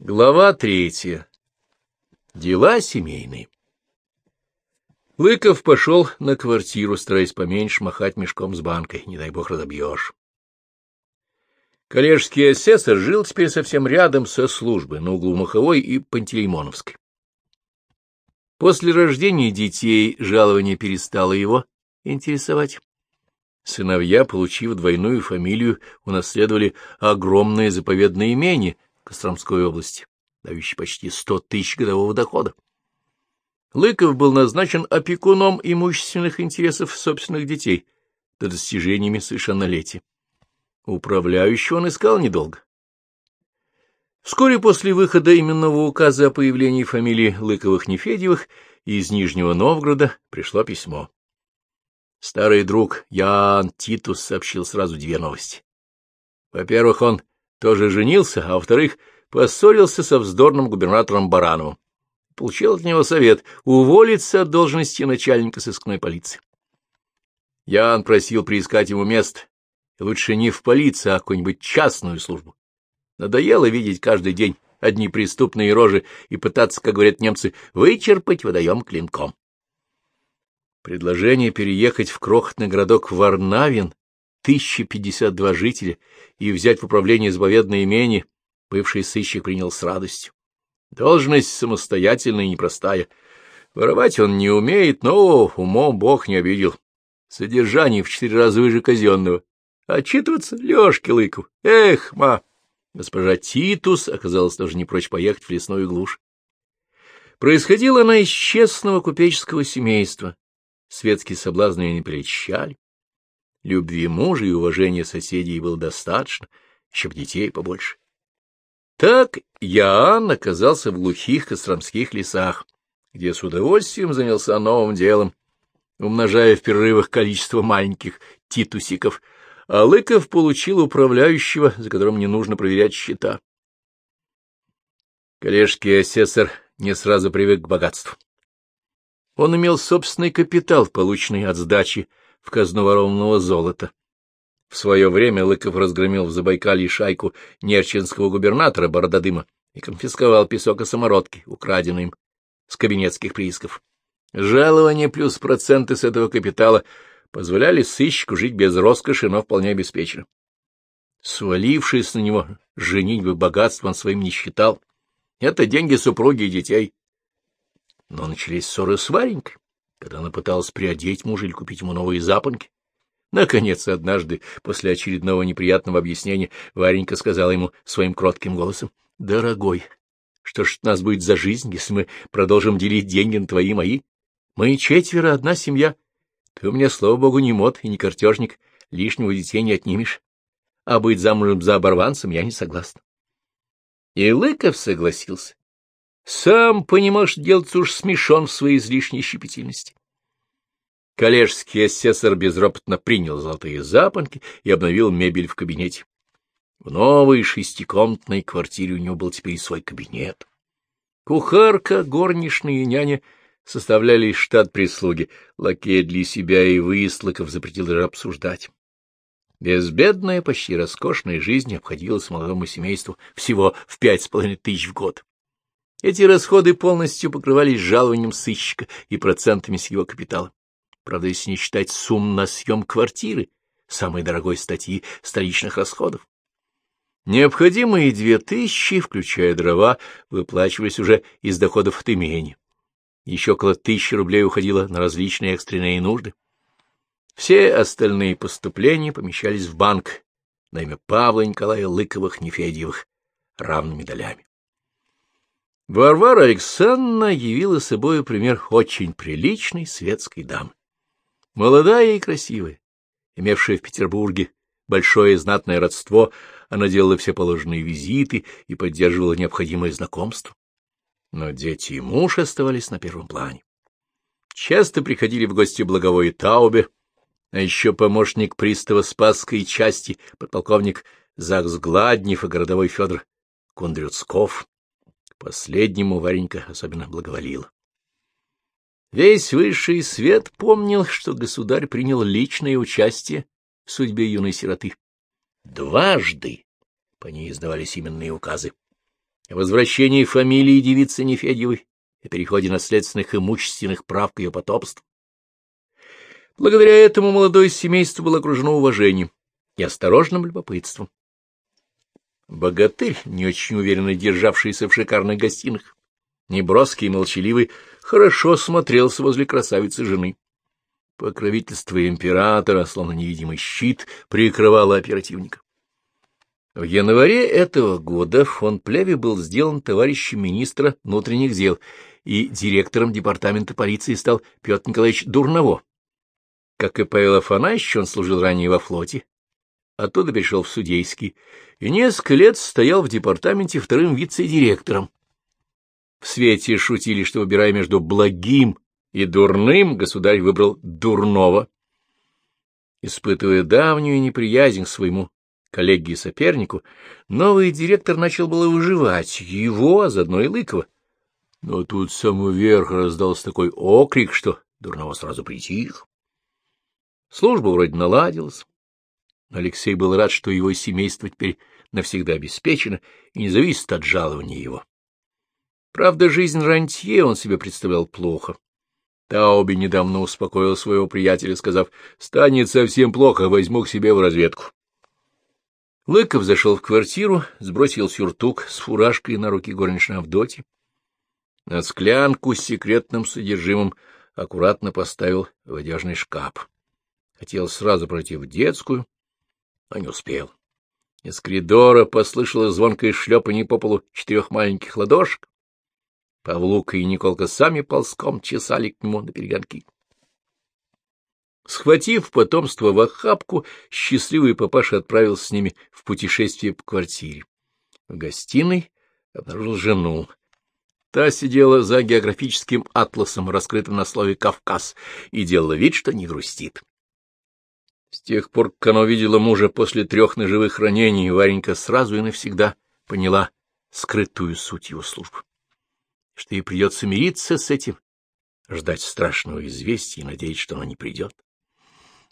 Глава третья. Дела семейные. Лыков пошел на квартиру, стараясь поменьше махать мешком с банкой, не дай бог разобьешь. Коллежский асессор жил теперь совсем рядом со службой, на углу Маховой и Пантелеймоновской. После рождения детей жалование перестало его интересовать. Сыновья, получив двойную фамилию, унаследовали огромное заповедное имение — Костромской области, дающий почти сто тысяч годового дохода. Лыков был назначен опекуном имущественных интересов собственных детей до достижениями совершеннолетия. Управляющего он искал недолго. Вскоре после выхода именного указа о появлении фамилии Лыковых-Нефедьевых из Нижнего Новгорода пришло письмо. Старый друг Ян Титус сообщил сразу две новости. Во-первых, он тоже женился, а во-вторых, поссорился со вздорным губернатором Барановым. Получил от него совет уволиться от должности начальника сыскной полиции. Ян просил приискать ему место, лучше не в полиции, а какую-нибудь частную службу. Надоело видеть каждый день одни преступные рожи и пытаться, как говорят немцы, вычерпать водоем клинком. Предложение переехать в крохотный городок Варнавин 1052 жителя и взять в управление заповедное имение, бывший сыщик принял с радостью. Должность самостоятельная и непростая. Воровать он не умеет, но умом бог не обидел. Содержание в четыре раза выше казенного. Отчитываться Лёшке Лыков. Эх, ма! Госпожа Титус оказалась тоже не прочь поехать в лесную глушь. Происходила она из честного купеческого семейства. Светские соблазны ее не прельщали. Любви мужа и уважения соседей было достаточно, еще детей побольше. Так Яан оказался в глухих костромских лесах, где с удовольствием занялся новым делом, умножая в перерывах количество маленьких титусиков, а Лыков получил управляющего, за которым не нужно проверять счета. Коллежский асессор не сразу привык к богатству. Он имел собственный капитал, полученный от сдачи в казну ворованного золота. В свое время Лыков разгромил в Забайкалье шайку нерчинского губернатора Борододыма и конфисковал песок и самородки, украденные им с кабинетских приисков. Жалование плюс проценты с этого капитала позволяли сыщику жить без роскоши, но вполне обеспеченно. Свалившись на него женитьбы богатство он своим не считал. Это деньги супруги и детей. Но начались ссоры с Варенькой когда она пыталась приодеть мужа или купить ему новые запонки. Наконец, однажды, после очередного неприятного объяснения, Варенька сказала ему своим кротким голосом, — Дорогой, что ж у нас будет за жизнь, если мы продолжим делить деньги на твои и мои? Мы четверо, одна семья. Ты у меня, слава богу, не мод и не картежник, лишнего детей не отнимешь. А быть замужем за оборванцем я не согласна. И Лыков согласился. Сам, понимаешь, делаться уж смешон в своей излишней щепетильности. Коллежский асессор безропотно принял золотые запонки и обновил мебель в кабинете. В новой шестикомнатной квартире у него был теперь свой кабинет. Кухарка, горничная и няня составляли штат прислуги. Лакей для себя и выслоков запретил даже обсуждать. Безбедная, почти роскошная жизнь обходилась молодому семейству всего в пять с половиной тысяч в год. Эти расходы полностью покрывались жалованием сыщика и процентами с его капитала. Правда, если не считать сумм на съем квартиры, самой дорогой статьи столичных расходов. Необходимые две тысячи, включая дрова, выплачивались уже из доходов от имени. Еще около тысячи рублей уходило на различные экстренные нужды. Все остальные поступления помещались в банк на имя Павла Николая Лыковых-Нефедьевых равными долями. Варвара Александровна явила собой пример очень приличной светской дамы. Молодая и красивая, имевшая в Петербурге большое знатное родство, она делала все положенные визиты и поддерживала необходимое знакомство. Но дети и муж оставались на первом плане. Часто приходили в гости благовой Таубе, а еще помощник пристава Спасской части, подполковник Закс Гладнев и городовой Федор Кундрюцков. Последнему Варенька особенно благоволила. Весь высший свет помнил, что государь принял личное участие в судьбе юной сироты. Дважды по ней издавались именные указы. о возвращении фамилии девицы Нефедьевой, о переходе наследственных имущественных прав к ее потомству. Благодаря этому молодое семейство было окружено уважением и осторожным любопытством. Богатырь, не очень уверенно державшийся в шикарных гостиных, неброский и молчаливый, хорошо смотрелся возле красавицы жены. Покровительство императора, словно невидимый щит, прикрывало оперативника. В январе этого года фон Плеве был сделан товарищем министра внутренних дел, и директором департамента полиции стал Петр Николаевич Дурново. Как и Павел Афанасьевич, он служил ранее во флоте, оттуда перешел в судейский, и несколько лет стоял в департаменте вторым вице-директором. В свете шутили, что, выбирая между благим и дурным, государь выбрал дурного. Испытывая давнюю неприязнь к своему коллеге и сопернику, новый директор начал было выживать его, а заодно и Лыкова. Но тут с самого верха раздался такой окрик, что дурного сразу притих. Служба вроде наладилась. Алексей был рад, что его семейство теперь навсегда обеспечено и не зависит от жалования его. Правда, жизнь рантье он себе представлял плохо. Тауби недавно успокоил своего приятеля, сказав, «Станет совсем плохо, возьму к себе в разведку». Лыков зашел в квартиру, сбросил сюртук с фуражкой на руки горничной Авдоти. На склянку с секретным содержимым аккуратно поставил в одежный шкаф. Хотел сразу пройти в детскую, но не успел. Из коридора послышалось звонкое шлепанье по полу четырех маленьких ладошек. Павлука и Николка сами ползком чесали к нему на перегонки. Схватив потомство в охапку, счастливый папаша отправился с ними в путешествие по квартире. В гостиной обнаружил жену. Та сидела за географическим атласом, раскрытым на слове «Кавказ», и делала вид, что не грустит. С тех пор, как она увидела мужа после трех ножевых ранений, Варенька сразу и навсегда поняла скрытую суть его службы. Что ей придется мириться с этим, ждать страшного известия и надеяться, что оно не придет.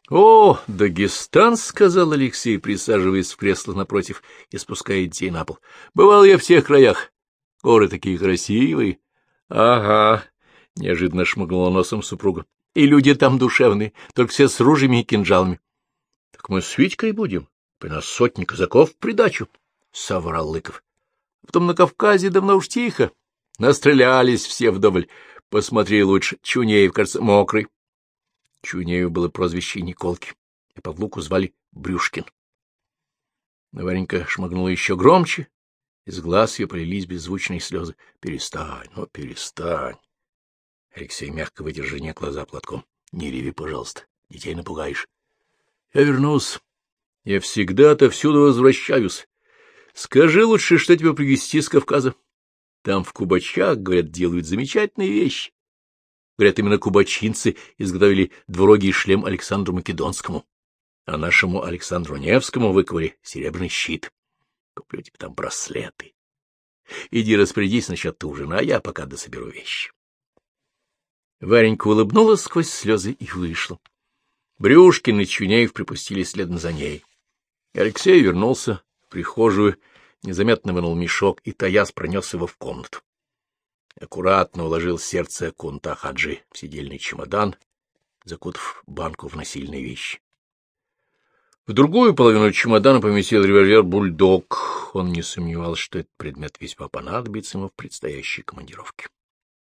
— О, Дагестан, — сказал Алексей, присаживаясь в кресло напротив и спуская детей на пол. — Бывал я в всех краях. Горы такие красивые. — Ага, — неожиданно шмыгнула носом супруга. — И люди там душевные, только все с ружьями и кинжалами. — Так мы с Витькой будем. При нас сотни казаков в придачу, — соврал Лыков. — Потом на Кавказе давно уж тихо. Настрелялись все вдоволь. Посмотри лучше, Чунеев, кажется, мокрый. Чунею было прозвище Николки, и Павлуку звали Брюшкин. Варенька шмыгнула еще громче, из глаз ее полились беззвучные слезы. — Перестань, ну перестань. Алексей мягко вытер жене глаза платком. — Не реви, пожалуйста, детей напугаешь. — Я вернусь. Я всегда-то всюду возвращаюсь. Скажи лучше, что тебе привезти с Кавказа. Там в Кубачах, говорят, делают замечательные вещи. Говорят, именно кубачинцы изготовили двурогий шлем Александру Македонскому, а нашему Александру Невскому выковали серебряный щит. Куплю тебе там браслеты. Иди распорядись насчет ужина, а я пока дособеру вещи. Варенька улыбнулась сквозь слезы и вышла. Брюшкин и Чунеев припустили следом за ней. Алексей вернулся в прихожую, незаметно вынул мешок, и Таяс пронес его в комнату аккуратно уложил сердце Кунта Хаджи в сидельный чемодан, закутав банку в насильные вещи. В другую половину чемодана поместил револьвер «Бульдог». Он не сомневался, что этот предмет весьма понадобится ему в предстоящей командировке.